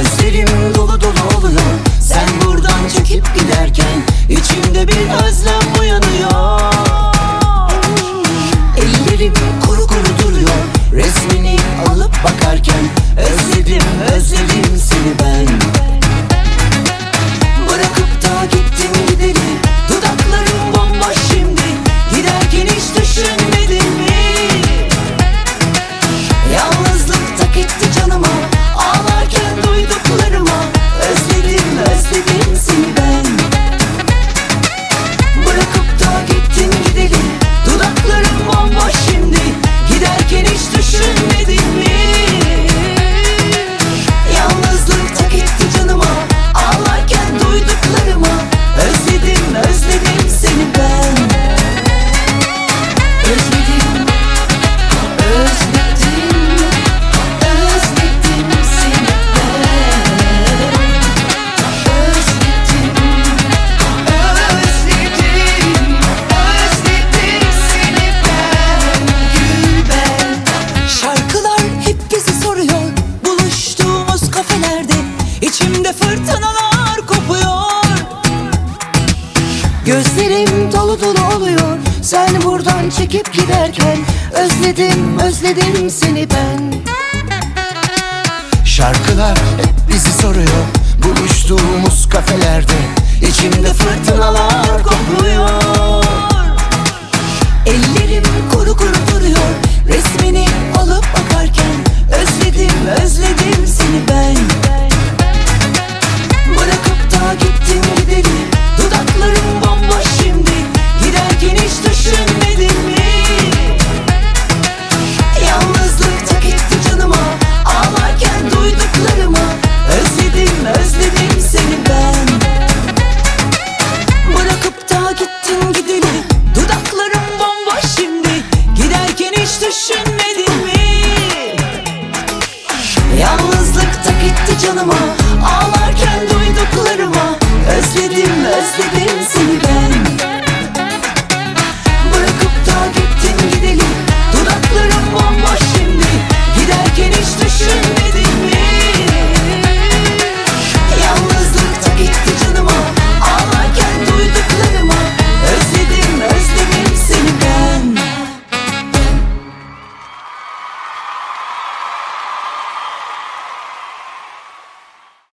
Gözlerim dolu dolu oluyor. Sen buradan çekip giderken içimde bir özlem uyanıyor. Kalbimde fırtınalar kopuyor. Gözlerim dolu dolu oluyor. Sen buradan çekip giderken Özledim özledim seni ben. Şarkılar hep bizi soruyor. Buluştuğumuz kafelerde İçimde fırtınalar kopuyor. bıraktın gideni Dudaklarım bomboş şimdi. Giderken hiç düşünmedin mi? Yalnızlık tak etti canıma. Ağlarken duyduklarıma. Özledim özledim.